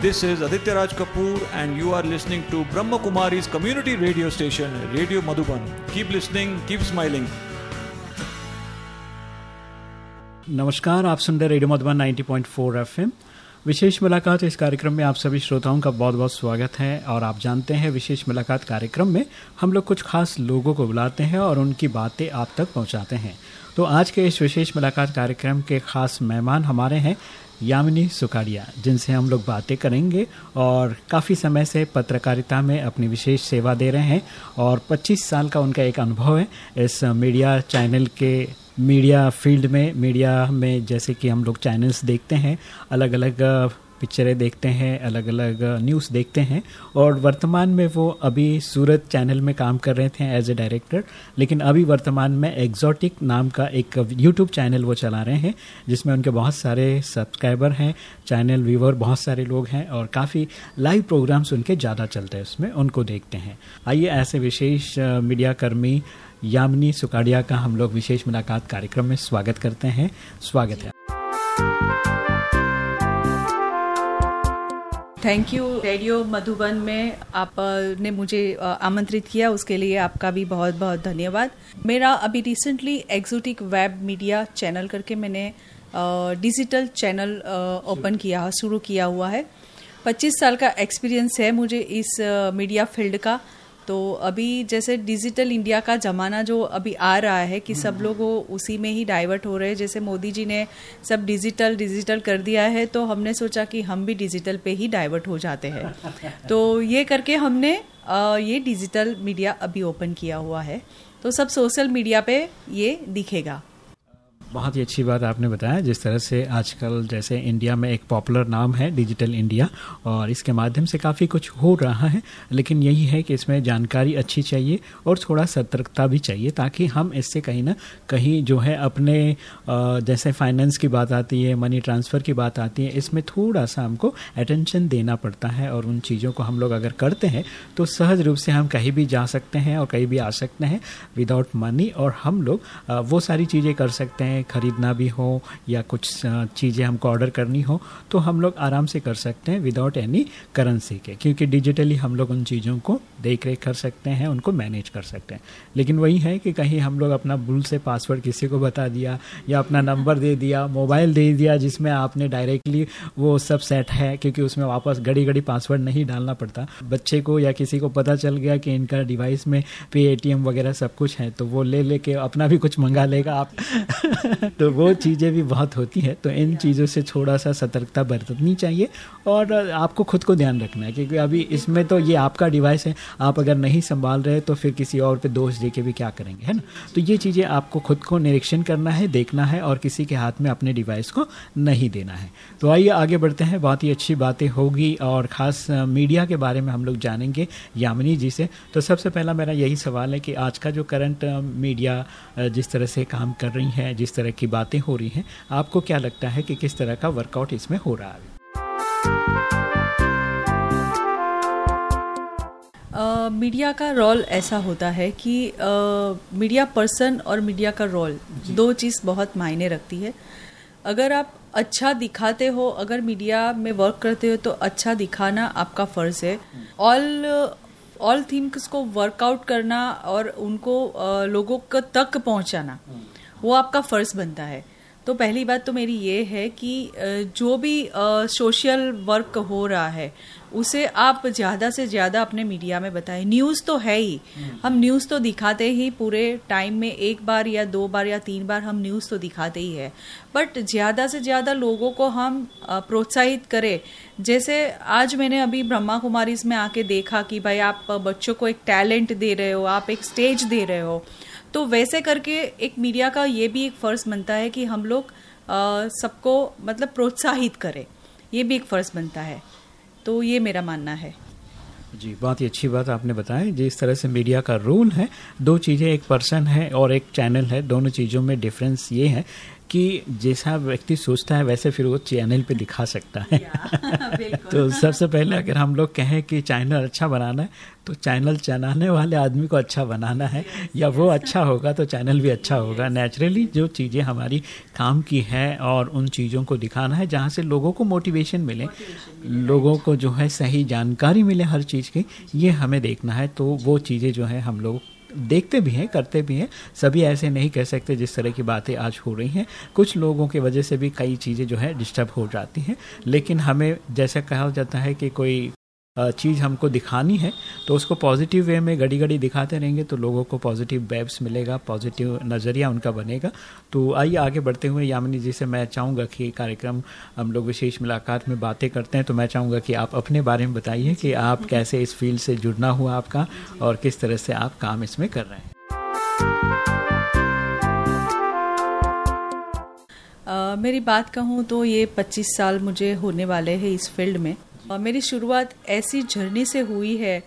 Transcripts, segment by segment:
This is Aditya Raj Kapoor, and you are listening to Brahma Kumari's community radio station, Radio Madhuban. Keep listening, keep smiling. नमस्कार आप सुन रहे radio Madhuban 90.4 FM विशेष मुलाकात इस कार्यक्रम में आप सभी श्रोताओं का बहुत बहुत स्वागत है और आप जानते हैं विशेष मुलाकात कार्यक्रम में हम लोग कुछ खास लोगों को बुलाते हैं और उनकी बातें आप तक पहुंचाते हैं तो आज के इस विशेष मुलाकात कार्यक्रम के खास मेहमान हमारे हैं यामिनी सुखाड़िया जिनसे हम लोग बातें करेंगे और काफ़ी समय से पत्रकारिता में अपनी विशेष सेवा दे रहे हैं और 25 साल का उनका एक अनुभव है इस मीडिया चैनल के मीडिया फ़ील्ड में, मीडिया में जैसे कि हम लोग चैनल्स देखते हैं अलग अलग पिक्चरें देखते हैं अलग अलग न्यूज़ देखते हैं और वर्तमान में वो अभी सूरत चैनल में काम कर रहे थे एज ए डायरेक्टर लेकिन अभी वर्तमान में एग्जॉटिक नाम का एक यूट्यूब चैनल वो चला रहे हैं, जिसमें उनके बहुत सारे सब्सक्राइबर हैं चैनल व्यूवर बहुत सारे लोग हैं और काफ़ी लाइव प्रोग्राम्स उनके ज़्यादा चलते हैं, उसमें उनको देखते हैं। आइए ऐसे विशेष मीडिया कर्मी यामिनी सुकाड़िया का हम लोग विशेष मुलाकात कार्यक्रम में स्वागत करते हैं। स्वागत है। थैंक यू रेडियो मधुबन में आपने मुझे आमंत्रित किया। उसके लिए आपका भी बहुत बहुत धन्यवाद। मेरा अभी recently exotic web media channel करके मैंने डिजिटल चैनल ओपन किया, शुरू किया हुआ है। 25 साल का एक्सपीरियंस है मुझे इस मीडिया फ़ील्ड का। तो अभी जैसे डिजिटल इंडिया का ज़माना जो अभी आ रहा है कि सब लोग उसी में ही डाइवर्ट हो रहे हैं। जैसे मोदी जी ने सब डिजिटल डिजिटल कर दिया है तो हमने सोचा कि हम भी डिजिटल पे ही डाइवर्ट हो जाते हैं। तो ये करके हमने ये डिजिटल मीडिया अभी ओपन किया हुआ है। तो सब सोशल मीडिया पे ये दिखेगा। बहुत ही अच्छी बात आपने बताया, जिस तरह से आजकल जैसे इंडिया में एक पॉपुलर नाम है डिजिटल इंडिया, और इसके माध्यम से काफ़ी कुछ हो रहा है, लेकिन यही है कि इसमें जानकारी अच्छी चाहिए और थोड़ा सतर्कता भी चाहिए, ताकि हम इससे कहीं ना कहीं जो है अपने जैसे फाइनेंस की बात आती है मनी ट्रांसफ़र की बात आती है, इसमें थोड़ा सा हमको अटेंशन देना पड़ता है और उन चीज़ों को हम लोग अगर करते हैं तो सहज रूप से हम कहीं भी जा सकते हैं और कहीं भी आ सकते हैं विदाउट मनी और हम लोग वो सारी चीज़ें कर सकते हैं ख़रीदना भी हो या कुछ चीज़ें हमको ऑर्डर करनी हो तो हम लोग आराम से कर सकते हैं विदाउट एनी करेंसी के, क्योंकि डिजिटली हम लोग उन चीज़ों को देख रेख कर सकते हैं, उनको मैनेज कर सकते हैं। लेकिन वही है कि कहीं हम लोग अपना भूल से पासवर्ड किसी को बता दिया या अपना नंबर दे दिया मोबाइल दे दिया, जिसमें आपने डायरेक्टली वो सब सेट है, क्योंकि उसमें वापस घड़ी घड़ी पासवर्ड नहीं डालना पड़ता। बच्चे को या किसी को पता चल गया कि इनका डिवाइस में पे वगैरह सब कुछ है तो वो ले लेके अपना भी कुछ मंगा लेगा आप। तो वो चीज़ें भी बहुत होती हैं तो इन चीज़ों से थोड़ा सा सतर्कता बरतनी चाहिए और आपको खुद को ध्यान रखना है, क्योंकि अभी इसमें तो ये आपका डिवाइस है, आप अगर नहीं संभाल रहे तो फिर किसी और पे दोष दे के भी क्या करेंगे, है ना? तो ये चीज़ें आपको खुद को निरीक्षण करना है, देखना है और किसी के हाथ में अपने डिवाइस को नहीं देना है। तो आइए आगे बढ़ते हैं, बहुत ही अच्छी बातें होगी और ख़ास मीडिया के बारे में हम लोग जानेंगे, यामिनी जी से। तो सबसे पहला मेरा यही सवाल है कि आज का जो करंट मीडिया जिस तरह से काम कर रही है, जिस तरह की बातें हो रही हैं आपको क्या लगता है कि किस तरह का वर्कआउट इसमें हो रहा है? मीडिया का रोल ऐसा होता है कि मीडिया पर्सन और मीडिया का रोल दो चीज़ बहुत मायने रखती है। अगर आप अच्छा दिखाते हो अगर मीडिया में वर्क करते हो तो अच्छा दिखाना आपका फ़र्ज़ है। ऑल ऑल थिंग्स को वर्कआउट करना और उनको लोगों तक पहुंचाना। वो आपका फ़र्ज़ बनता है। तो पहली बात तो मेरी ये है कि जो भी सोशल वर्क हो रहा है उसे आप ज़्यादा से ज़्यादा अपने मीडिया में बताएँ। न्यूज़ तो है ही। हम न्यूज़ तो दिखाते ही पूरे टाइम में एक बार या दो बार या तीन बार हम न्यूज़ तो दिखाते ही है। बट ज़्यादा से ज़्यादा लोगों को हम प्रोत्साहित करें। जैसे आज मैंने अभी ब्रह्मा कुमारी में आके देखा कि भाई आप बच्चों को एक टैलेंट दे रहे हो आप एक स्टेज दे रहे हो। तो वैसे करके एक मीडिया का ये भी एक फ़र्ज़ बनता है कि हम लोग सबको मतलब प्रोत्साहित करें। ये भी एक फ़र्ज़ बनता है। तो ये मेरा मानना है। जी, बहुत ही अच्छी बात आपने बताया जिस तरह से मीडिया का रोल है। दो चीज़ें, एक पर्सन है और एक चैनल है। दोनों चीज़ों में डिफरेंस ये है कि जैसा व्यक्ति सोचता है वैसे फिर वो चैनल पे दिखा सकता है। तो सबसे पहले अगर हम लोग कहें कि चैनल अच्छा बनाना है तो चैनल चलाने वाले आदमी को अच्छा बनाना है। या वो अच्छा होगा तो चैनल भी अच्छा होगा। नेचुरली जो चीज़ें हमारी काम की है और उन चीज़ों को दिखाना है जहाँ से लोगों को मोटिवेशन मिले। लोगों को जो है सही जानकारी मिले हर चीज़ की ये हमें देखना है। तो वो चीज़ें जो है हम लोग देखते भी हैं, करते भी हैं। सभी ऐसे नहीं कह सकते जिस तरह की बातें आज हो रही हैं। कुछ लोगों की वजह से भी कई चीज़ें जो है डिस्टर्ब हो जाती हैं। लेकिन हमें जैसा कहा जाता है कि कोई चीज़ हमको दिखानी है तो उसको पॉजिटिव वे में घड़ी घड़ी दिखाते रहेंगे तो लोगों को पॉजिटिव वेब्स मिलेगा पॉजिटिव नज़रिया उनका बनेगा। तो आइए आगे बढ़ते हुए यामिनी जी से मैं चाहूँगा कि कार्यक्रम हम लोग विशेष मुलाकात में बातें करते हैं तो मैं चाहूँगा कि आप अपने बारे में बताइए कि आप कैसे इस फ़ील्ड से जुड़ना हुआ आपका और किस तरह से आप काम इसमें कर रहे हैं। Uh, मेरी बात कहूँ तो ये 25 साल मुझे होने वाले हैं इस फ़ील्ड में। मेरी शुरुआत ऐसी जर्नी से हुई है।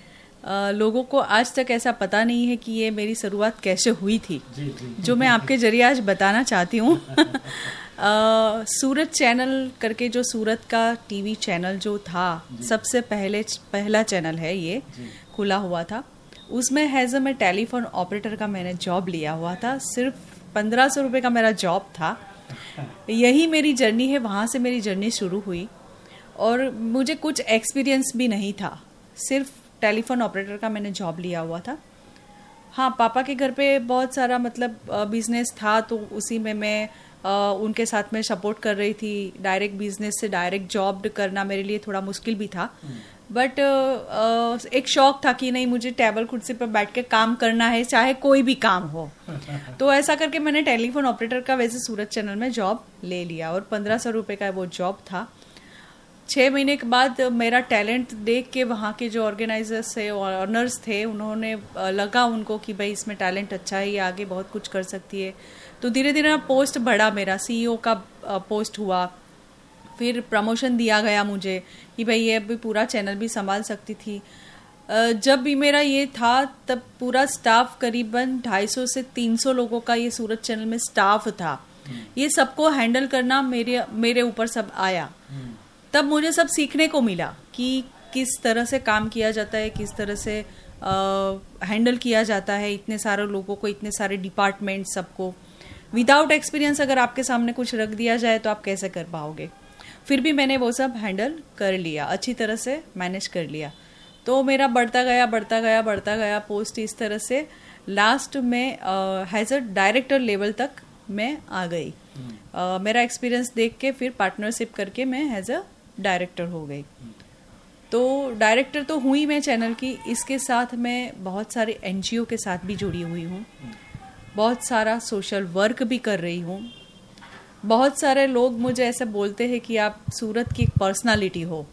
आ, लोगों को आज तक ऐसा पता नहीं है कि ये मेरी शुरुआत कैसे हुई थी जी, जी, जो मैं आपके ज़रिए आज बताना चाहती हूँ। सूरत चैनल करके जो सूरत का टीवी चैनल जो था सबसे पहले पहला चैनल है ये खुला हुआ था। उसमें हैज़ मैं टेलीफोन ऑपरेटर का मैंने जॉब लिया हुआ था। सिर्फ़ पंद्रह सौ रुपये का मेरा जॉब था। यही मेरी जर्नी है वहाँ से मेरी जर्नी शुरू हुई। और मुझे कुछ एक्सपीरियंस भी नहीं था। सिर्फ़ टेलीफोन ऑपरेटर का मैंने जॉब लिया हुआ था। हाँ पापा के घर पे बहुत सारा मतलब बिज़नेस था तो उसी में मैं आ, उनके साथ में सपोर्ट कर रही थी। डायरेक्ट बिज़नेस से डायरेक्ट जॉब करना मेरे लिए थोड़ा मुश्किल भी था। बट एक शौक था कि नहीं मुझे टेबल कुर्सी पर बैठ के काम करना है चाहे कोई भी काम हो। तो ऐसा करके मैंने टेलीफोन ऑपरेटर का वैसे सूरत चैनल में जॉब ले लिया और पंद्रह सौ रुपये का वो जॉब था। छः महीने के बाद मेरा टैलेंट देख के वहाँ के जो ऑर्गेनाइजर्स थे ऑनर्स थे उन्होंने लगा उनको कि भाई इसमें टैलेंट अच्छा है ये आगे बहुत कुछ कर सकती है। तो धीरे धीरे पोस्ट बढ़ा मेरा सीईओ का पोस्ट हुआ। फिर प्रमोशन दिया गया मुझे कि भाई ये अभी पूरा चैनल भी संभाल सकती थी। जब भी मेरा ये था तब पूरा स्टाफ करीबन 250 से 300 लोगों का ये सूरत चैनल में स्टाफ था। ये सबको हैंडल करना मेरे मेरे ऊपर सब आया। तब मुझे सब सीखने को मिला कि किस तरह से काम किया जाता है किस तरह से हैंडल किया जाता है इतने सारे लोगों को इतने सारे डिपार्टमेंट सबको। विदाउट एक्सपीरियंस अगर आपके सामने कुछ रख दिया जाए तो आप कैसे कर पाओगे? फिर भी मैंने वो सब हैंडल कर लिया अच्छी तरह से मैनेज कर लिया। तो मेरा बढ़ता गया बढ़ता गया बढ़ता गया पोस्ट इस तरह से। लास्ट में हैज़ अ डायरेक्टर लेवल तक मैं आ गई। uh, मेरा एक्सपीरियंस देख के फिर पार्टनरशिप करके मैं हैज़ अ डायरेक्टर हो गई। तो डायरेक्टर तो हुई मैं चैनल की, इसके साथ मैं बहुत सारे एनजीओ के साथ भी जुड़ी हुई हूँ। बहुत सारा सोशल वर्क भी कर रही हूँ। बहुत सारे लोग मुझे ऐसे बोलते हैं कि आप सूरत की एक पर्सनालिटी हो।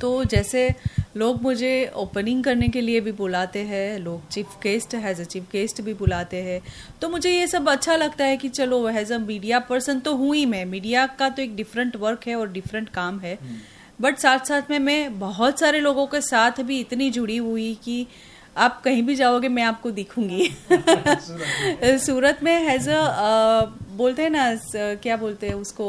तो जैसे लोग मुझे ओपनिंग करने के लिए भी बुलाते हैं लोग chief guest has a chief guest भी बुलाते हैं। तो मुझे ये सब अच्छा लगता है कि चलो हैज़ अ मीडिया पर्सन तो हूँ ही मैं। मीडिया का तो एक डिफरेंट वर्क है और डिफरेंट काम है। बट साथ साथ में मैं बहुत सारे लोगों के साथ भी इतनी जुड़ी हुई कि आप कहीं भी जाओगे मैं आपको दिखूँगी। सूरत में हैज़ अ बोलते हैं ना क्या बोलते हैं उसको?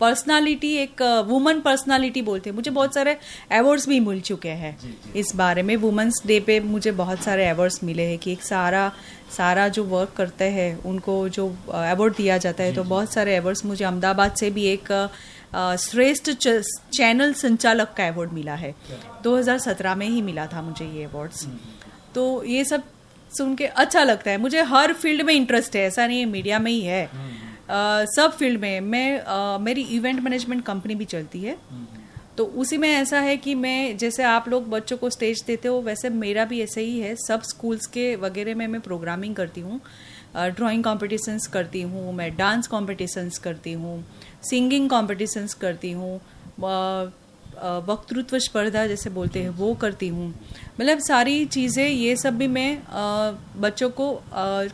पर्सनालिटी एक वुमन पर्सनालिटी बोलते हैं। मुझे बहुत सारे अवार्ड्स भी मिल चुके हैं इस बारे में। वुमेंस डे पे मुझे बहुत सारे अवार्ड्स मिले हैं कि एक सारा सारा जो वर्क करते हैं उनको जो अवार्ड दिया जाता है तो बहुत सारे अवार्ड्स मुझे अहमदाबाद से भी एक श्रेष्ठ चैनल संचालक का अवार्ड मिला है। 2017 में ही मिला था मुझे ये अवार्ड्स हम्म, हम्म। तो ये सब सुन के अच्छा लगता है। मुझे हर फ़ील्ड में इंटरेस्ट है ऐसा नहीं है मीडिया में ही है। हम्म, सब फ़ील्ड में मैं आ, मेरी इवेंट मैनेजमेंट कंपनी भी चलती है। तो उसी में ऐसा है कि मैं जैसे आप लोग बच्चों को स्टेज देते हो वैसे मेरा भी ऐसे ही है। सब स्कूल्स के वगैरह में मैं प्रोग्रामिंग करती हूँ। ड्राइंग कॉम्पिटिशन्स करती हूँ मैं डांस कॉम्पिटिशन्स करती हूँ सिंगिंग कॉम्पिटिशन्स करती हूँ वक्तृत्व स्पर्धा जैसे बोलते हैं वो करती हूँ। मतलब सारी चीज़ें ये सब भी मैं बच्चों को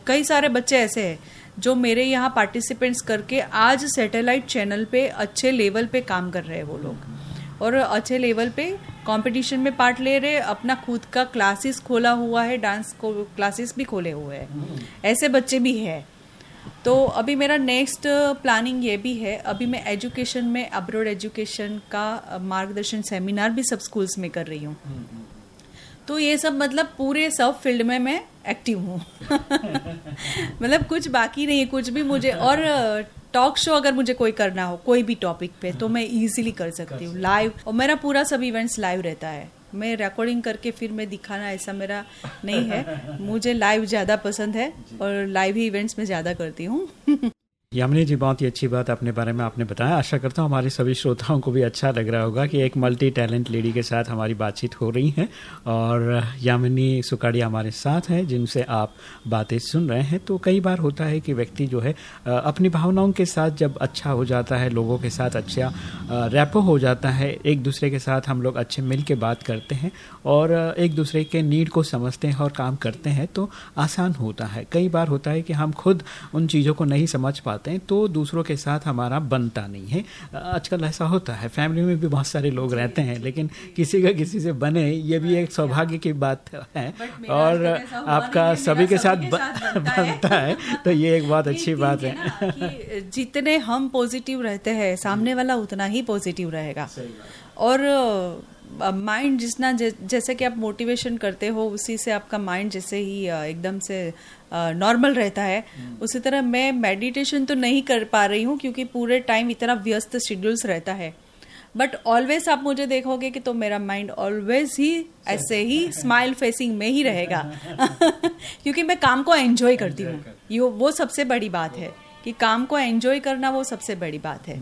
कई सारे बच्चे ऐसे हैं। जो मेरे यहाँ पार्टिसिपेंट्स करके आज सैटेलाइट चैनल पे अच्छे लेवल पे काम कर रहे हैं वो लोग। और अच्छे लेवल पे कंपटीशन में पार्ट ले रहे, अपना खुद का क्लासेस खोला हुआ है डांस को क्लासेस भी खोले हुए हैं। ऐसे बच्चे भी हैं। तो अभी मेरा नेक्स्ट प्लानिंग ये भी है, अभी मैं एजुकेशन में अब्रोड एजुकेशन का, मार्गदर्शन सेमिनार भी सब स्कूल्स में कर रही हूँ। तो ये सब मतलब पूरे सब फ़ील्ड में मैं एक्टिव हूँ। मतलब कुछ बाकी नहीं है कुछ भी मुझे और टॉक शो अगर मुझे कोई करना हो कोई भी टॉपिक पे तो मैं इजीली कर सकती हूँ। लाइव और मेरा पूरा सब इवेंट्स लाइव रहता है। मैं रिकॉर्डिंग करके फिर मैं दिखाना ऐसा मेरा नहीं है। मुझे लाइव ज़्यादा पसंद है और लाइव ही इवेंट्स में ज़्यादा करती हूँ। यामिनी जी, बहुत ही अच्छी बात अपने बारे में आपने बताया। आशा करता हूँ हमारे सभी श्रोताओं को भी अच्छा लग रहा होगा कि एक मल्टी टैलेंट लेडी के साथ हमारी बातचीत हो रही है और यामिनी सुकाड़िया हमारे साथ हैं, जिनसे आप बातें सुन रहे हैं। तो कई बार होता है कि व्यक्ति जो है अपनी भावनाओं के साथ जब अच्छा हो जाता है, लोगों के साथ अच्छा रैपो हो जाता है, एक दूसरे के साथ हम लोग अच्छे मिल के बात करते हैं और एक दूसरे के नीड को समझते हैं और काम करते हैं तो आसान होता है। कई बार होता है कि हम खुद उन चीज़ों को नहीं समझ पाते जाते हैं तो दूसरों के साथ हमारा बनता नहीं है। आजकल ऐसा होता है फैमिली में भी बहुत सारे लोग रहते हैं लेकिन किसी का किसी से बने ये भी एक सौभाग्य की बात है। और आपका सभी के साथ बनता है। तो ये एक बहुत अच्छी बात है। जितने हम पॉजिटिव रहते हैं सामने वाला उतना ही पॉजिटिव रहेगा। और माइंड जितना जैसे कि आप मोटिवेशन करते हो उसी से आपका माइंड जैसे ही एकदम से नॉर्मल रहता है। हम्म। उसी तरह मैं मेडिटेशन तो नहीं कर पा रही हूँ क्योंकि पूरे टाइम इतना व्यस्त शेड्यूल्स रहता है। बट ऑलवेज आप मुझे देखोगे कि तो मेरा माइंड ऑलवेज ही ऐसे ही स्माइल फेसिंग में ही रहेगा। क्योंकि मैं काम को एंजॉय करती हूँ। वो सबसे बड़ी बात है कि काम को एंजॉय करना वो सबसे बड़ी बात है।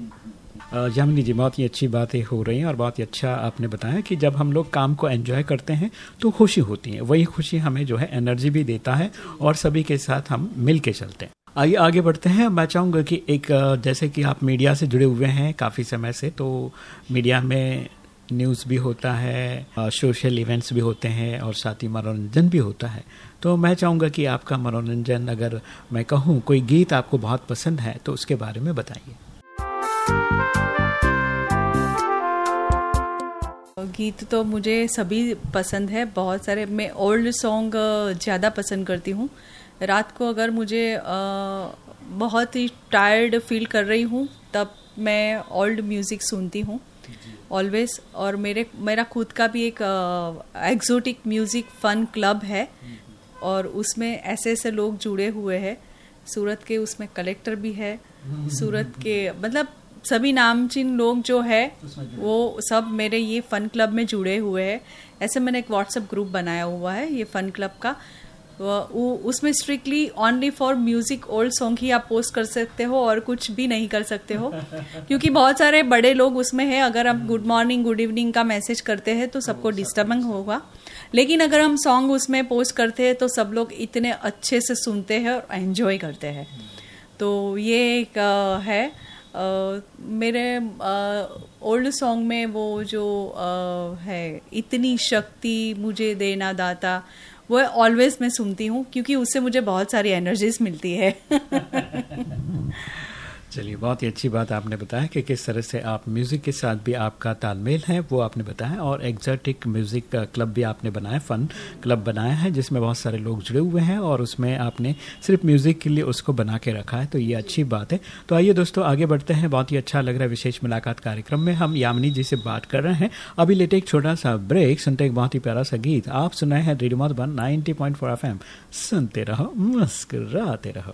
यामिनी जी, बहुत ही अच्छी बातें हो रही हैं और बहुत ही अच्छा आपने बताया कि जब हम लोग काम को एंजॉय करते हैं तो खुशी होती है। वही खुशी हमें जो है एनर्जी भी देता है और सभी के साथ हम मिल के चलते हैं। आइए, आगे बढ़ते हैं। मैं चाहूँगा कि एक जैसे कि आप मीडिया से जुड़े हुए हैं काफ़ी समय से तो मीडिया में न्यूज़ भी होता है सोशल इवेंट्स भी होते हैं और साथ ही मनोरंजन भी होता है। तो मैं चाहूँगा कि आपका मनोरंजन, अगर मैं कहूँ, कोई गीत आपको बहुत पसंद है तो उसके बारे में बताइए। गीत तो मुझे सभी पसंद है, बहुत सारे। मैं ओल्ड सॉन्ग ज़्यादा पसंद करती हूँ। रात को अगर मुझे बहुत ही टायर्ड फील कर रही हूँ, तब मैं ओल्ड म्यूज़िक सुनती हूँ। ऑलवेज और मेरे, मेरा खुद का भी एक एग्जोटिक म्यूज़िक फन क्लब है। और उसमें ऐसे ऐसे लोग जुड़े हुए हैं। सूरत के उसमें कलेक्टर भी है। सूरत के मतलब सभी नामचीन लोग जो है वो सब मेरे ये फन क्लब में जुड़े हुए हैं। ऐसे मैंने एक व्हाट्सएप ग्रुप बनाया हुआ है ये फन क्लब का। वो उसमें strictly only for music old song ही आप पोस्ट कर सकते हो और कुछ भी नहीं कर सकते हो। क्योंकि बहुत सारे बड़े लोग उसमें है। अगर आप गुड मॉर्निंग गुड इवनिंग का मैसेज करते हैं तो सबको डिस्टर्बिंग होगा। लेकिन अगर हम सॉन्ग उसमें पोस्ट करते हैं तो सब लोग इतने अच्छे से सुनते हैं और एंजॉय करते हैं। तो ये एक है। मेरे ओल्ड सॉन्ग में वो जो है इतनी शक्ति मुझे देना दाता वो ऑलवेज मैं सुनती हूँ क्योंकि उससे मुझे बहुत सारी एनर्जीज मिलती है। चलिए, बहुत ही अच्छी बात आपने बताया कि किस तरह से आप म्यूज़िक के साथ भी आपका तालमेल है, वो आपने बताया और एग्जॉटिक म्यूज़िक क्लब भी आपने बनाया फ़न क्लब बनाया है, जिसमें बहुत सारे लोग जुड़े हुए हैं और उसमें आपने सिर्फ़ म्यूज़िक के लिए उसको बना के रखा है तो ये अच्छी बात है। तो आइए दोस्तों, आगे बढ़ते हैं, बहुत ही अच्छा लग रहा है विशेष मुलाकात कार्यक्रम में। हम यामिनी जी से बात कर रहे हैं। अभी लेटे एक छोटा सा ब्रेक सुनते एक बहुत ही प्यारा सा गीत। आप सुनाए हैं रेडियो मधुबन नाइनटी पॉइंट सुनते रहो, मुस्कुराते रहो।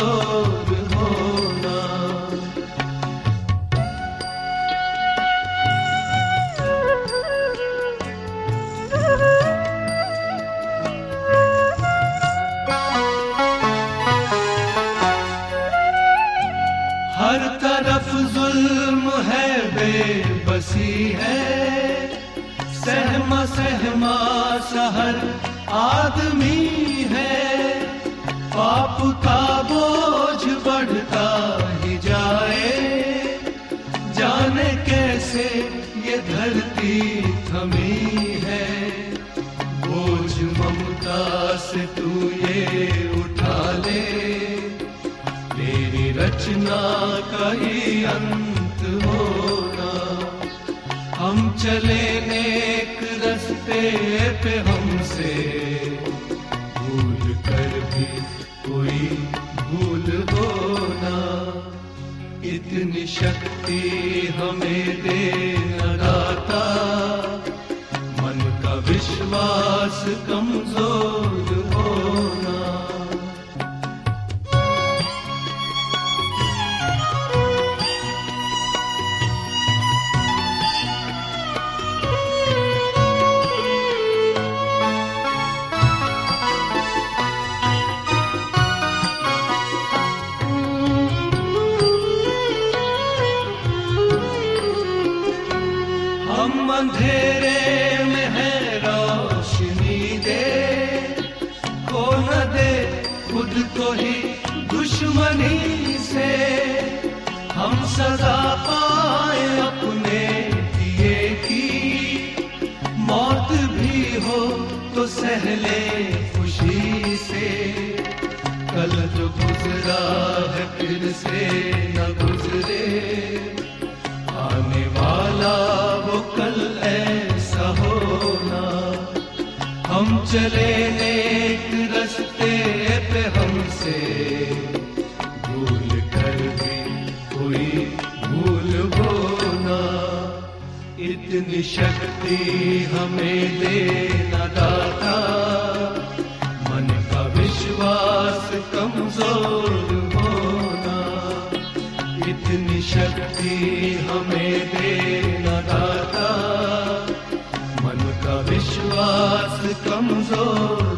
कमज़ोर तेरी रचना का ही अंत होना हम चले नेक रस्ते पे हमसे। भूल कर भी कोई भूल होना। इतनी शक्ति हमें दे दाता। मन का विश्वास कमज़ोर है रोशनी दे। खो न दे खुद को ही दुश्मनी से। हम सजा पाए अपने दिए की। मौत भी हो तो सहले खुशी से। कल जो गुजरा है फिर से न गुजरे। आने वाला ऐसा होना। हम चले एक रस्ते पे हमसे। भूल कर भी कोई भूल होना। इतनी शक्ति हमें दे न दाता। मन का विश्वास कमज़ोर होना। इतनी शक्ति हमें दे न दाता। विश्वास कमज़ोर।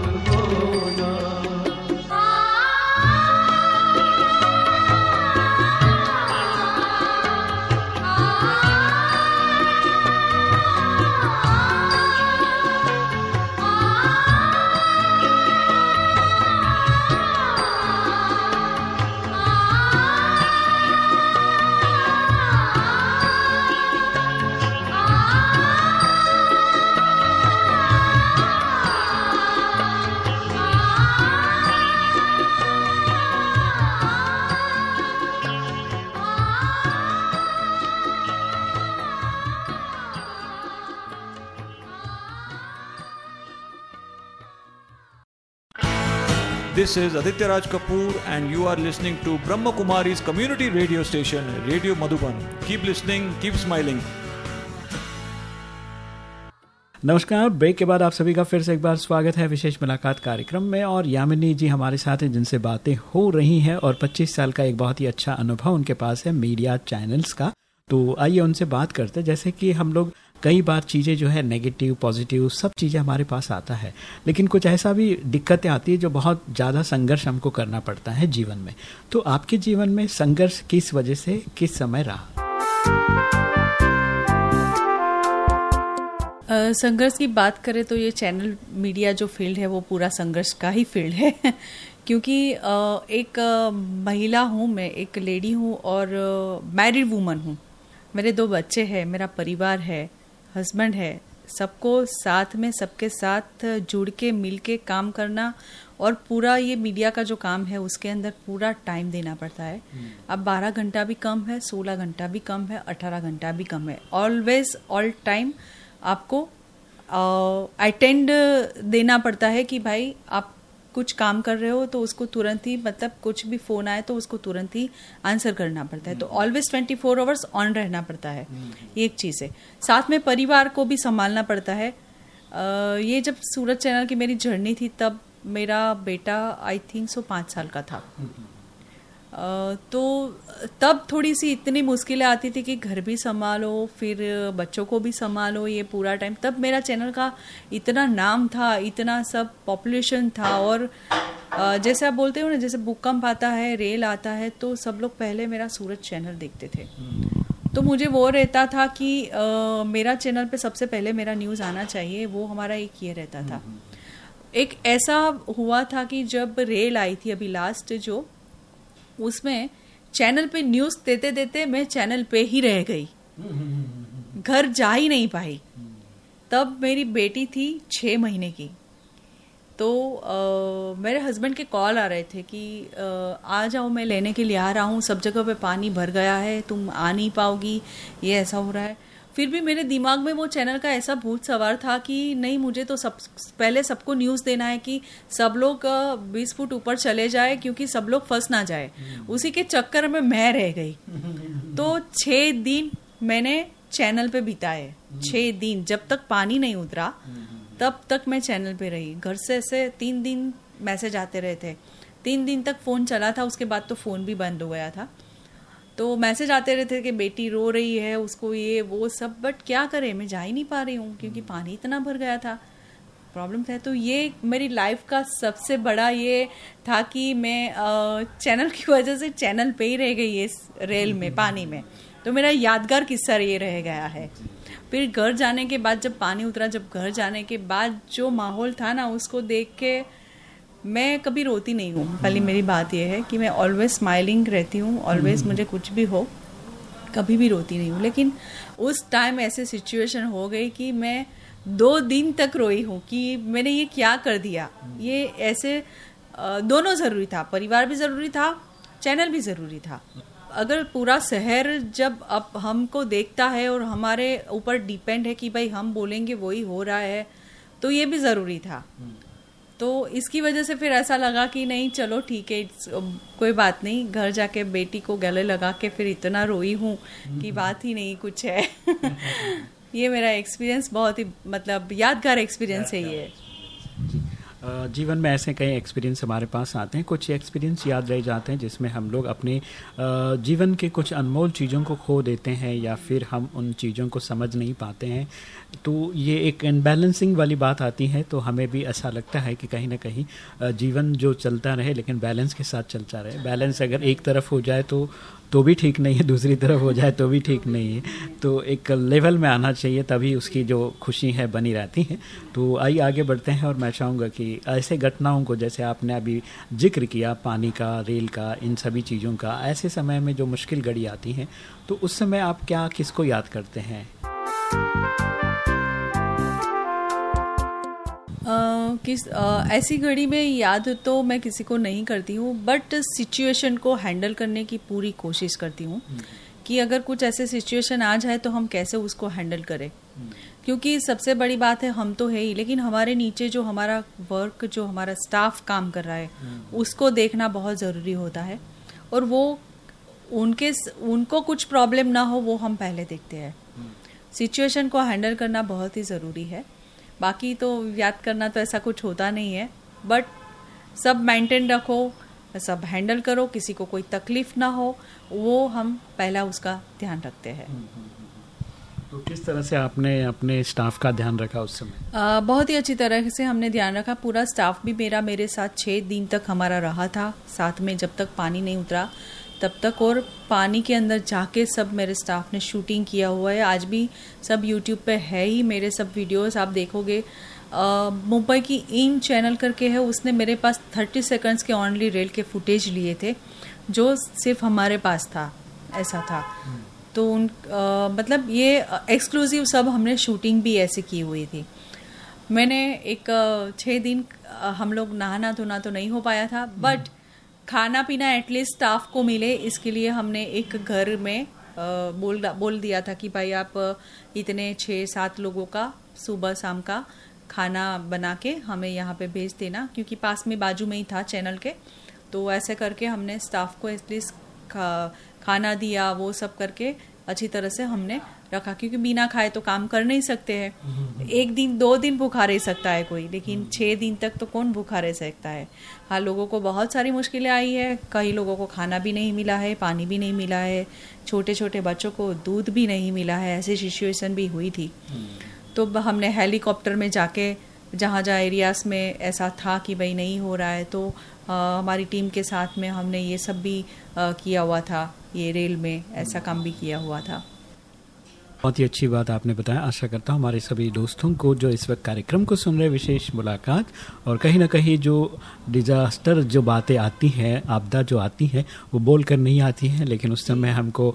This is Aditya Raj Kapoor, and you are listening to Brahma Kumari's community radio station, Radio Madhuban. Keep listening, keep smiling. नमस्कार ब्रेक के बाद आप सभी का फिर से एक बार स्वागत है विशेष मुलाकात कार्यक्रम में और यामिनी जी हमारे साथ हैं जिनसे बातें हो रही हैं और 25 साल का एक बहुत ही अच्छा अनुभव उनके पास है मीडिया चैनल्स का तो आइए उनसे बात करते हैं जैसे कि हम लोग कई बार चीज़ें जो है नेगेटिव पॉजिटिव सब चीज़ें हमारे पास आता है। लेकिन कुछ ऐसा भी दिक्कतें आती है जो बहुत ज़्यादा संघर्ष हमको करना पड़ता है जीवन में। तो आपके जीवन में संघर्ष किस वजह से, किस समय रहा? संघर्ष की बात करें तो ये चैनल मीडिया जो फ़ील्ड है वो पूरा संघर्ष का ही फ़ील्ड है। क्योंकि एक महिला हूँ मैं, एक लेडी हूँ और मैरिड वूमन हूँ। मेरे दो बच्चे हैं, मेरा परिवार है। हस्बैंड है सबको साथ में सबके साथ जुड़ के मिल के काम करना और पूरा ये मीडिया का जो काम है उसके अंदर पूरा टाइम देना पड़ता है। अब 12 घंटा भी कम है 16 घंटा भी कम है 18 घंटा भी कम है। ऑलवेज ऑल टाइम आपको अटेंड देना पड़ता है कि भाई आप कुछ काम कर रहे हो तो उसको तुरंत ही मतलब कुछ भी फ़ोन आए तो उसको तुरंत ही आंसर करना पड़ता है। तो always twenty four hours on रहना पड़ता है। ये एक चीज़ है। साथ में परिवार को भी संभालना पड़ता है। आ, ये जब सूरज चैनल की मेरी जर्नी थी तब मेरा बेटा आई थिंक सो पाँच साल का था। अ, तो तब थोड़ी सी इतनी मुश्किलें आती थी कि घर भी संभालो फिर बच्चों को भी संभालो ये पूरा टाइम तब मेरा चैनल का इतना नाम था इतना सब पॉपुलेशन था और जैसे आप बोलते हो ना जैसे भूकंप आता है रेल आता है तो सब लोग पहले मेरा सूरज चैनल देखते थे। तो मुझे वो रहता था कि अ, मेरा चैनल पे सबसे पहले मेरा न्यूज़ आना चाहिए वो हमारा एक ये रहता था। एक ऐसा हुआ था कि जब रेल आई थी अभी लास्ट जो उसमें चैनल पे न्यूज़ देते देते मैं चैनल पे ही रह गई। घर जा ही नहीं पाई। तब मेरी बेटी थी छः महीने की। तो आ, मेरे हस्बैंड के कॉल आ रहे थे कि आ, आ जाओ मैं लेने के लिए आ रहा हूँ सब जगह पे पानी भर गया है तुम आ नहीं पाओगी ये ऐसा हो रहा है। फिर भी मेरे दिमाग में वो चैनल का ऐसा भूत सवार था कि नहीं मुझे तो सब पहले सबको न्यूज़ देना है कि सब लोग बीस फुट ऊपर चले जाए क्योंकि सब लोग फंस ना जाए। उसी के चक्कर में मैं रह गई। तो छः दिन मैंने चैनल पे बिताए। छः दिन जब तक पानी नहीं उतरा तब तक मैं चैनल पे रही। घर से ऐसे तीन दिन मैसेज आते रहे थे तीन दिन तक फ़ोन चला था उसके बाद तो फ़ोन भी बंद हो गया था। तो मैसेज आते रहते थे कि बेटी रो रही है उसको ये वो सब बट क्या करें? मैं जा ही नहीं पा रही हूँ क्योंकि पानी इतना भर गया था। प्रॉब्लम था तो ये मेरी लाइफ का सबसे बड़ा ये था कि मैं चैनल की वजह से चैनल पे ही रह गई इस रेल में पानी में। तो मेरा यादगार किस्सा ये रह गया है। फिर घर जाने के बाद जब पानी उतरा जब घर जाने के बाद जो माहौल था ना उसको देख के मैं कभी रोती नहीं हूँ। पहली मेरी बात यह है कि मैं ऑलवेज स्माइलिंग रहती हूँ ऑलवेज मुझे कुछ भी हो कभी भी रोती नहीं हूँ। लेकिन उस टाइम ऐसे सिचुएशन हो गई कि मैं दो दिन तक रोई हूँ कि मैंने ये क्या कर दिया। ये ऐसे दोनों ज़रूरी था। परिवार भी ज़रूरी था चैनल भी ज़रूरी था। अगर पूरा शहर जब अब हमको देखता है और हमारे ऊपर डिपेंड है कि भाई हम बोलेंगे वही हो रहा है तो ये भी ज़रूरी था। तो इसकी वजह से फिर ऐसा लगा कि नहीं चलो ठीक है um, कोई बात नहीं। घर जाके बेटी को गले लगा के फिर इतना रोई हूँ कि बात ही नहीं कुछ है। ये मेरा एक्सपीरियंस बहुत ही मतलब यादगार एक्सपीरियंस है ये। जीवन में ऐसे कई एक्सपीरियंस हमारे पास आते हैं। कुछ एक्सपीरियंस याद रह जाते हैं जिसमें हम लोग अपने जीवन के कुछ अनमोल चीज़ों को खो देते हैं या फिर हम उन चीज़ों को समझ नहीं पाते हैं। तो ये एक अनबैलेंसिंग वाली बात आती है तो हमें भी ऐसा लगता है कि कहीं ना कहीं जीवन जो चलता रहे, लेकिन बैलेंस के साथ चलता रहे। बैलेंस अगर एक तरफ़ हो जाए तो तो भी ठीक नहीं है, दूसरी तरफ़ हो जाए तो भी ठीक नहीं है। तो एक लेवल में आना चाहिए, तभी उसकी जो खुशी है बनी रहती है। तो आइए, आगे बढ़ते हैं और मैं चाहूँगा कि ऐसे घटनाओं को, जैसे आपने अभी ज़िक्र किया, पानी का, रेल का, इन सभी चीज़ों का, ऐसे समय में जो मुश्किल घड़ी आती हैं तो उस समय आप क्या, किसको याद करते हैं? अ, किस अ, ऐसी घड़ी में याद तो मैं किसी को नहीं करती हूँ बट सिचुएशन को हैंडल करने की पूरी कोशिश करती हूँ कि अगर कुछ ऐसे सिचुएशन आ जाए तो हम कैसे उसको हैंडल करें। क्योंकि सबसे बड़ी बात है हम तो है ही लेकिन हमारे नीचे जो हमारा वर्क जो हमारा स्टाफ काम कर रहा है उसको देखना बहुत ज़रूरी होता है। और वो उनके उनको कुछ प्रॉब्लम ना हो वो हम पहले देखते हैं। सिचुएशन को हैंडल करना बहुत ही ज़रूरी है। बाकी तो याद करना तो ऐसा कुछ होता नहीं है बट सब मेंटेन रखो सब हैंडल करो किसी को कोई तकलीफ़ ना हो वो हम पहला उसका ध्यान रखते हैं। तो किस तरह से आपने अपने स्टाफ का ध्यान रखा उस समय? अ, बहुत ही अच्छी तरह से हमने ध्यान रखा। पूरा स्टाफ भी मेरा मेरे साथ छः दिन तक हमारा रहा था। साथ में जब तक पानी नहीं उतरा तब तक और पानी के अंदर जाके सब मेरे स्टाफ ने शूटिंग किया हुआ है। आज भी सब यूट्यूब पे है ही मेरे सब वीडियोस आप देखोगे। मुंबई की इन चैनल करके है उसने मेरे पास थर्टी सेकंड्स के ऑनली रेल के फुटेज लिए थे जो सिर्फ़ हमारे पास था ऐसा था। तो उन अ, मतलब ये एक्सक्लूसिव सब हमने शूटिंग भी ऐसे की हुई थी। मैंने एक छः दिन हम लोग नहाना धोना तो नहीं हो पाया था बट खाना पीना एटलीस्ट स्टाफ को मिले इसके लिए हमने एक घर में बोल बोल दिया था कि भाई आप इतने छः सात लोगों का सुबह शाम का खाना बना के हमें यहाँ पे भेज देना क्योंकि पास में बाजू में ही था चैनल के। तो ऐसे करके हमने स्टाफ को एटलीस्ट खा, खाना दिया वो सब करके अच्छी तरह से हमने रखा क्योंकि बिना खाए तो काम कर नहीं सकते हैं। एक दिन दो दिन भूखा रह सकता है कोई लेकिन छः दिन तक तो कौन भूखा रह सकता है? हाँ लोगों को बहुत सारी मुश्किलें आई है। कई लोगों को खाना भी नहीं मिला है पानी भी नहीं मिला है छोटे छोटे बच्चों को दूध भी नहीं मिला है ऐसी सिचुएशन भी हुई थी। तो हमने हेलीकॉप्टर में जाके जहाँ जहाँ एरियाज़ में ऐसा था कि भाई नहीं हो रहा है तो अ, हमारी टीम के साथ में हमने ये सब भी अ, किया हुआ था ये रेल में ऐसा काम भी किया हुआ था। बहुत ही अच्छी बात आपने बताया। आशा करता हूँ हमारे सभी दोस्तों को जो इस वक्त कार्यक्रम को सुन रहे विशेष मुलाकात और कहीं ना कहीं जो डिजास्टर जो बातें आती हैं, आपदा जो आती है, वो बोल कर नहीं आती हैं, लेकिन उस समय हमको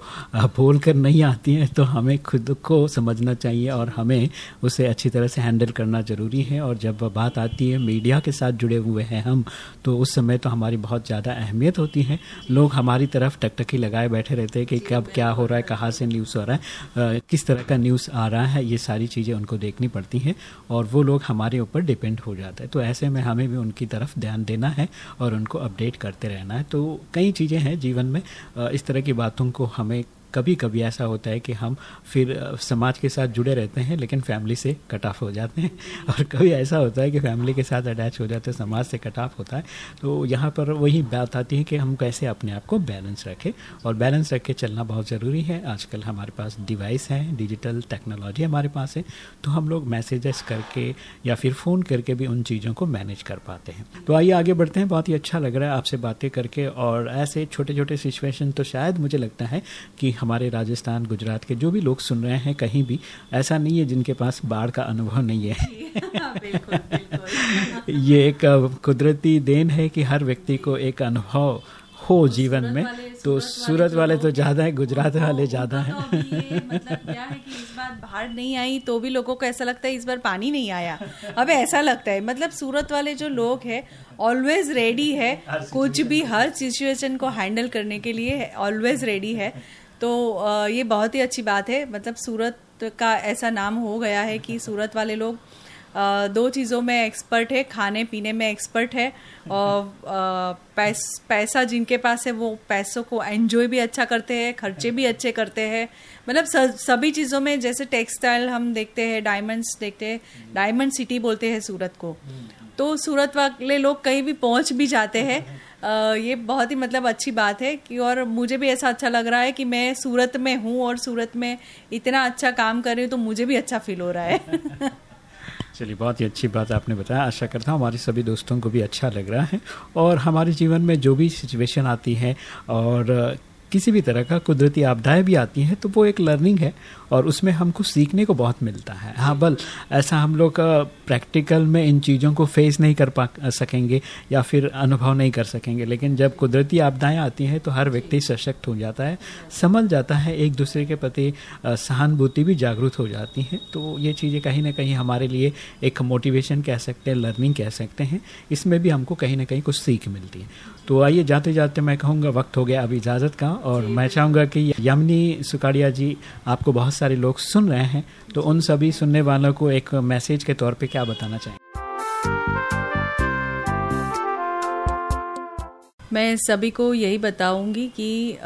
बोल कर नहीं आती हैं तो हमें खुद को समझना चाहिए और हमें उसे अच्छी तरह से हैंडल करना ज़रूरी है। और जब बात आती है, मीडिया के साथ जुड़े हुए हैं हम तो उस समय तो हमारी बहुत ज़्यादा अहमियत होती है। लोग हमारी तरफ़ टकटकी लगाए बैठे रहते हैं कि कब क्या हो रहा है, कहाँ से न्यूज़ हो रहा है किस तरह का न्यूज़ आ रहा है, ये सारी चीज़ें उनको देखनी पड़ती हैं, और वो लोग हमारे ऊपर डिपेंड हो जाते हैं। तो ऐसे में हमें भी उनकी तरफ़ ध्यान देना है और उनको अपडेट करते रहना है। तो कई चीज़ें हैं जीवन में। इस तरह की बातों को हमें कभी कभी ऐसा होता है कि हम फिर समाज के साथ जुड़े रहते हैं, लेकिन फैमिली से कट ऑफ़ हो जाते हैं। और कभी ऐसा होता है कि फैमिली के साथ अटैच हो जाते हैं, समाज से कट ऑफ़ होता है तो यहाँ पर वही बात आती है कि हम कैसे अपने आप को बैलेंस रखें। और बैलेंस रख के चलना बहुत ज़रूरी है। आजकल हमारे पास डिवाइस हैं डिजिटल टेक्नोलॉजी हमारे पास है तो हम लोग मैसेजेस करके या फिर फ़ोन करके भी उन चीज़ों को मैनेज कर पाते हैं। तो आइए आगे बढ़ते हैं। बहुत ही अच्छा लग रहा है आपसे बातें करके। और ऐसे छोटे छोटे सिचुएशन तो शायद मुझे लगता है कि हमारे राजस्थान गुजरात के जो भी लोग सुन रहे हैं कहीं भी ऐसा नहीं है जिनके पास बाढ़ का अनुभव नहीं है। बिल्कुल बिल्कुल। ये एक कुदरती देन है कि हर व्यक्ति को एक अनुभव हो जीवन में। वाले- तो सूरत वाले तो ज़्यादा है गुजरात वाले ज़्यादा तो हैं मतलब क्या है कि इस बार बाढ़ नहीं आई तो भी लोगों को ऐसा लगता है इस बार पानी नहीं आया। अब ऐसा लगता है। मतलब सूरत वाले जो लोग हैं ऑलवेज रेडी है कुछ भी हर सिचुएशन को हैंडल करने के लिए ऑलवेज रेडी है। तो ये बहुत ही अच्छी बात है। मतलब सूरत का ऐसा नाम हो गया है कि सूरत वाले लोग दो चीज़ों में एक्सपर्ट है खाने पीने में एक्सपर्ट है और पैस, पैसा जिनके पास है वो पैसों को एंजॉय भी अच्छा करते हैं खर्चे भी अच्छे करते हैं। मतलब सभी चीज़ों में जैसे टेक्सटाइल हम देखते हैं डायमंड्स देखते हैं डायमंड सिटी बोलते हैं सूरत को। तो सूरत वाले लोग कहीं भी पहुँच भी जाते हैं। ये बहुत ही मतलब अच्छी बात है कि और मुझे भी ऐसा अच्छा लग रहा है कि मैं सूरत में हूँ और सूरत में इतना अच्छा काम कर रही हूँ तो मुझे भी अच्छा फील हो रहा है। चलिए, बहुत ही अच्छी बात आपने बताया। आशा करता हूँ हमारे सभी दोस्तों को भी अच्छा लग रहा है और हमारे जीवन में जो भी सिचुएशन आती है और किसी भी तरह का कुदरती आपदाएँ भी आती हैं तो वो एक लर्निंग है और उसमें हमको सीखने को बहुत मिलता है। हाँ बल, ऐसा हम लोग प्रैक्टिकल में इन चीज़ों को फेस नहीं कर पा सकेंगे या फिर अनुभव नहीं कर सकेंगे। लेकिन जब कुदरती आपदाएँ आती हैं तो हर व्यक्ति सशक्त हो जाता है समझ जाता है, एक दूसरे के प्रति सहानुभूति भी जागरूक हो जाती है। तो ये चीज़ें कहीं ना कहीं हमारे लिए एक मोटिवेशन कह सकते हैं लर्निंग कह सकते हैं। इसमें भी हमको कहीं ना कहीं कुछ सीख मिलती है। तो आइए जाते जाते मैं कहूँगा, वक्त हो गया, अब इजाज़त का और मैं चाहूँगा कि यमनी सुकाड़िया जी आपको बहुत सारे लोग सुन रहे हैं तो उन सभी सुनने वालों को एक मैसेज के तौर पे क्या बताना चाहेंगे? मैं सभी को यही बताऊँगी कि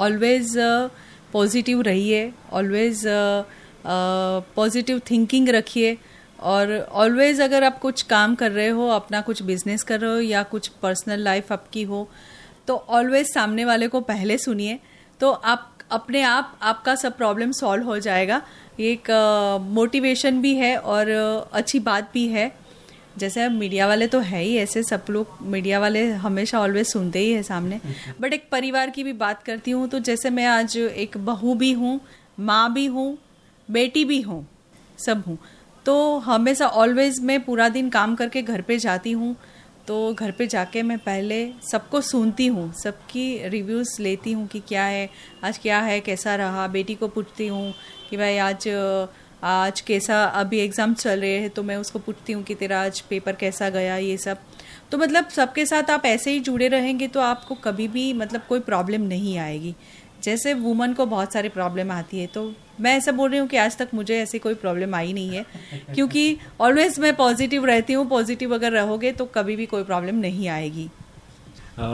ऑलवेज पॉजिटिव रहिए ऑलवेज पॉजिटिव थिंकिंग रखिए और ऑलवेज अगर आप कुछ काम कर रहे हो, अपना कुछ बिज़नेस कर रहे हो या कुछ पर्सनल लाइफ आपकी हो तो ऑलवेज सामने वाले को पहले सुनिए तो आप अपने आप आपका सब प्रॉब्लम सॉल्व हो जाएगा। ये एक मोटिवेशन भी है और अच्छी बात भी है। जैसे मीडिया वाले तो है ही ऐसे सब लोग मीडिया वाले हमेशा ऑलवेज सुनते ही है सामने। बट एक परिवार की भी बात करती हूँ तो जैसे मैं आज एक बहू भी हूँ माँ भी हूँ बेटी भी हूँ सब हूँ। तो हमेशा ऑलवेज मैं पूरा दिन काम करके घर पे जाती हूँ। तो घर पे जाके मैं पहले सबको सुनती हूँ, सबकी रिव्यूज़ लेती हूँ कि क्या है, आज क्या है, कैसा रहा, बेटी को पूछती हूँ कि भाई आज आज कैसा, अभी एग्ज़ाम चल रहे हैं तो मैं उसको पूछती हूँ कि तेरा आज पेपर कैसा गया, ये सब। तो मतलब सबके साथ आप ऐसे ही जुड़े रहेंगे तो आपको कभी भी मतलब कोई प्रॉब्लम नहीं आएगी। जैसे वुमन को बहुत सारी प्रॉब्लम आती है तो मैं ऐसा बोल रही हूँ कि आज तक मुझे ऐसी कोई प्रॉब्लम आई नहीं है क्योंकि ऑलवेज मैं पॉजिटिव रहती हूँ पॉजिटिव अगर रहोगे तो कभी भी कोई प्रॉब्लम नहीं आएगी।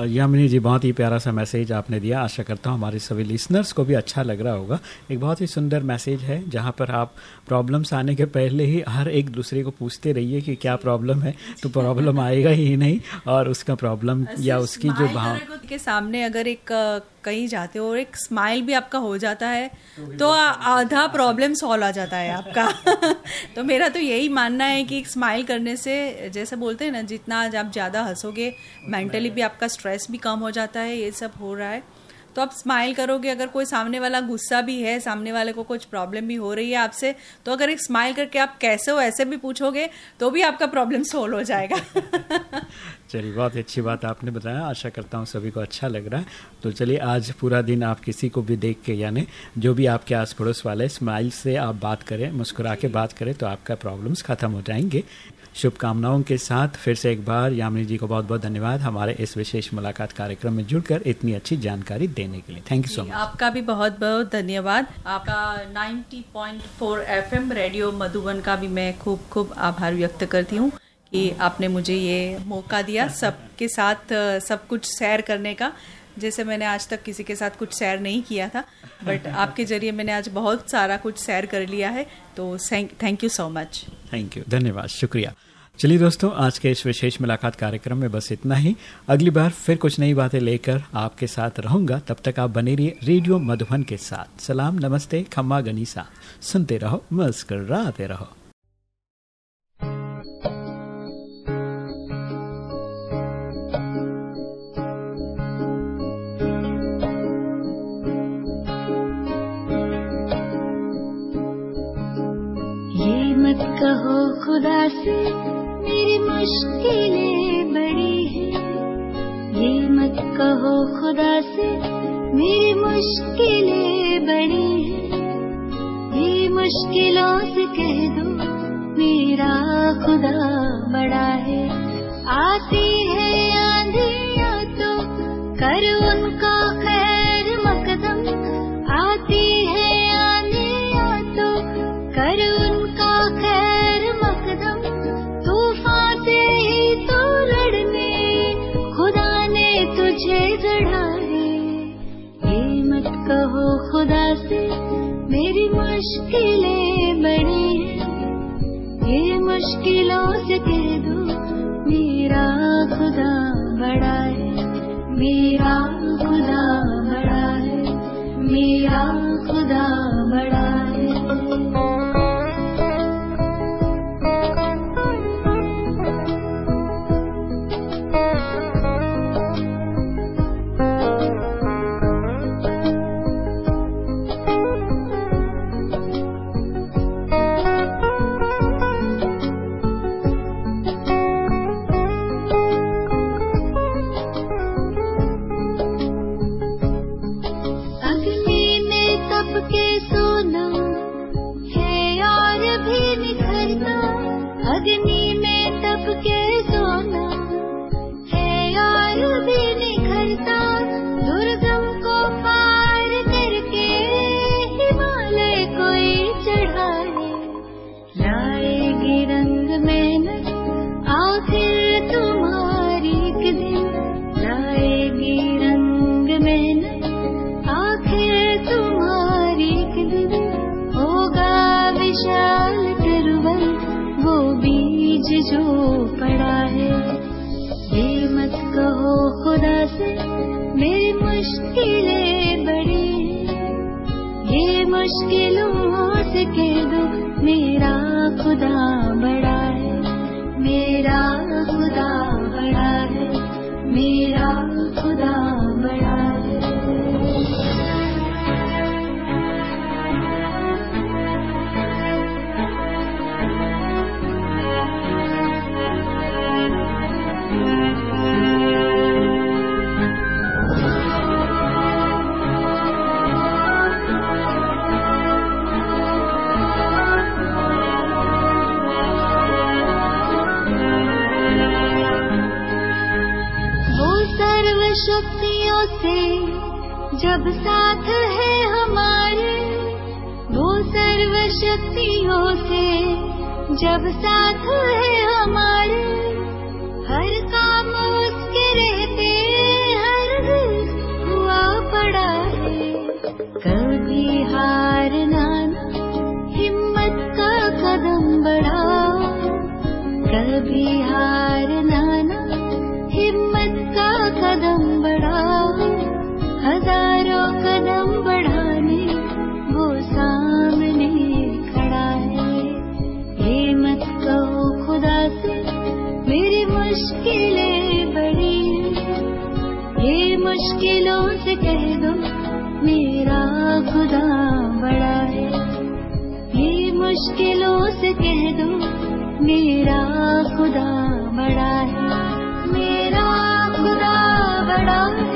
यामिनी जी बहुत ही प्यारा सा मैसेज आपने दिया। आशा करता हूँ हमारे सभी लिसनर्स को भी अच्छा लग रहा होगा। एक बहुत ही सुंदर मैसेज है जहाँ पर आप प्रॉब्लम्स आने के पहले ही हर एक दूसरे को पूछते रहिए कि क्या प्रॉब्लम है तो प्रॉब्लम आएगा ही नहीं और उसका प्रॉब्लम या उसकी जो भाव के सामने अगर एक कहीं जाते हो और एक स्माइल भी आपका हो जाता है तो आधा प्रॉब्लम सॉल्व आ जाता है आपका। तो मेरा तो यही मानना है कि स्माइल करने से जैसे बोलते हैं ना जितना आज आप ज़्यादा हंसोगे मेंटली भी आपका स्ट्रेस भी कम हो जाता है ये सब हो रहा है। तो आप स्माइल करोगे, अगर कोई सामने वाला गुस्सा भी है, सामने वाले को कुछ प्रॉब्लम भी हो रही है आपसे तो अगर एक स्माइल करके आप कैसे हो, ऐसे भी पूछोगे तो भी आपका प्रॉब्लम सोल्व हो जाएगा। चलिए, बहुत अच्छी बात आपने बताया। आशा करता हूँ सभी को अच्छा लग रहा है। तो चलिए, आज पूरा दिन आप किसी को भी देख के, यानी जो भी आपके आस पड़ोस वाले स्माइल से आप बात करें, मुस्कुरा के बात करें तो आपका प्रॉब्लम्स खत्म हो जाएँगे। शुभकामनाओं के साथ फिर से एक बार यामिनी जी को बहुत बहुत धन्यवाद हमारे इस विशेष मुलाकात कार्यक्रम में जुड़कर इतनी अच्छी जानकारी देने के लिए। थैंक यू सो मच आपका भी बहुत बहुत धन्यवाद। आपका 90.4 एफएम रेडियो मधुबन का भी मैं खूब खूब आभार व्यक्त करती हूँ कि आपने मुझे ये मौका दिया सबके साथ सब कुछ शेयर करने का। जैसे मैंने आज तक किसी के साथ कुछ शेयर नहीं किया था बट आपके ज़रिए मैंने आज बहुत सारा कुछ शेयर कर लिया है तो thank you so much thank you धन्यवाद शुक्रिया। चलिए दोस्तों, आज के इस विशेष मुलाकात कार्यक्रम में बस इतना ही। अगली बार फिर कुछ नई बातें लेकर आपके साथ रहूँगा। तब तक आप बने रहिए रेडियो मधुबन के साथ। सलाम, नमस्ते, खम्मा गनीसा। सुनते रहो मुस्कराते रहो। मुश्किलें बड़ी हैं। मत कहो खुदा मेरी मुश्किलें बड़ी हैं। ये मुश्किलों कह दो, मेरा खुदा बड़ा है। आती है मुश्किलें बड़ी ये मुश्किलों से मुश्किलों से कह दो मेरा खुदा बड़ा जब साथ है हमारे वो सर्व शक्तियों से। जब साथ है हमारे, हर काम उसके रहते, हर हुआ पड़ा है। कभी हारना मुश्किलों से कह दो, मेरा खुदा बड़ा है। ये मुश्किलों से कह दो, मेरा खुदा बड़ा है। मेरा खुदा बड़ा है।